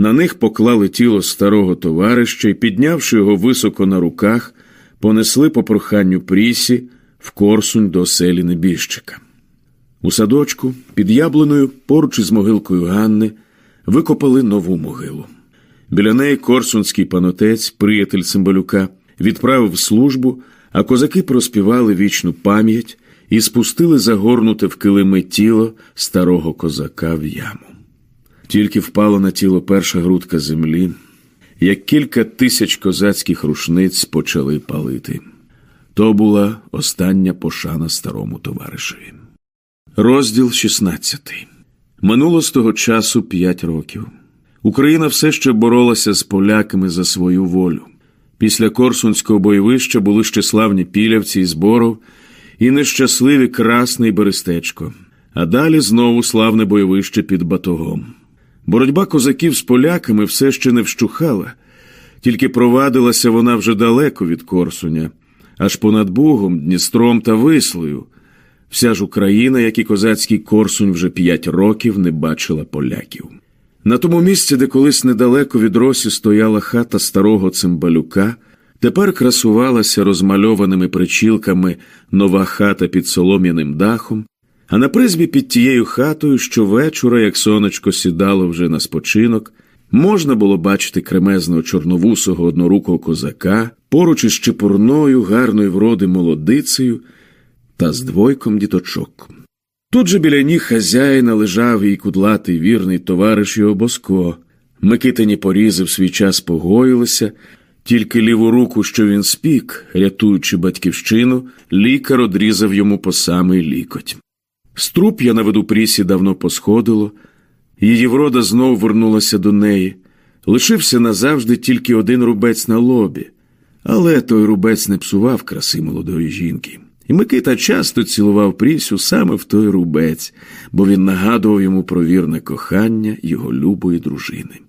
На них поклали тіло старого товариша і, піднявши його високо на руках, понесли по проханню прісі в Корсунь до оселі небіжчика. У садочку, під яблуною, поруч із могилкою Ганни, викопали нову могилу. Біля неї корсунський панотець, приятель Цимбалюка, відправив службу, а козаки проспівали вічну пам'ять і спустили загорнуте в килими тіло старого козака в яму. Тільки впала на тіло перша грудка землі, як кілька тисяч козацьких рушниць почали палити. То була остання пошана старому товаришеві. Розділ 16 Минуло з того часу п'ять років. Україна все ще боролася з поляками за свою волю. Після Корсунського бойовища були ще славні пілявці і зборов, і нещасливі Красне і Берестечко, а далі знову славне бойовище під батогом. Боротьба козаків з поляками все ще не вщухала, тільки провадилася вона вже далеко від Корсуня, аж понад Бугом, Дністром та Вислою. Вся ж Україна, як і козацький Корсунь, вже п'ять років не бачила поляків. На тому місці, де колись недалеко від Росі стояла хата старого цимбалюка, тепер красувалася розмальованими причілками нова хата під солом'яним дахом, а на призбі під тією хатою щовечора, як сонечко сідало вже на спочинок, можна було бачити кремезного чорновусого однорукого козака поруч із чепурною, гарної вроди молодицею та з двойком діточок. Тут же біля ніг хазяїна лежав і кудлатий вірний товариш його Боско. Микитині порізи в свій час погоїлися, тільки ліву руку, що він спік, рятуючи батьківщину, лікар одрізав йому по самий лікоть. Струп'я на виду прісі давно посходило, її врода знов вернулася до неї. Лишився назавжди тільки один рубець на лобі, але той рубець не псував краси молодої жінки. І Микита часто цілував Прісю саме в той рубець, бо він нагадував йому про вірне кохання його любої дружини.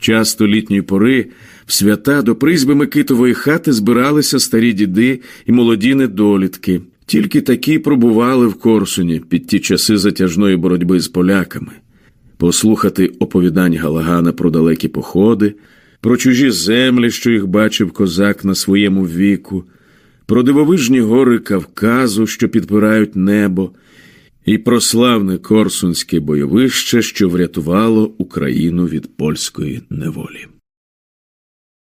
Часто літньої пори в свята до призьби Микитової хати збиралися старі діди і молоді недолітки, тільки такі пробували в Корсуні під ті часи затяжної боротьби з поляками, послухати оповідань Галагана про далекі походи, про чужі землі, що їх бачив козак на своєму віку про дивовижні гори Кавказу, що підпирають небо, і про славне Корсунське бойовище, що врятувало Україну від польської неволі.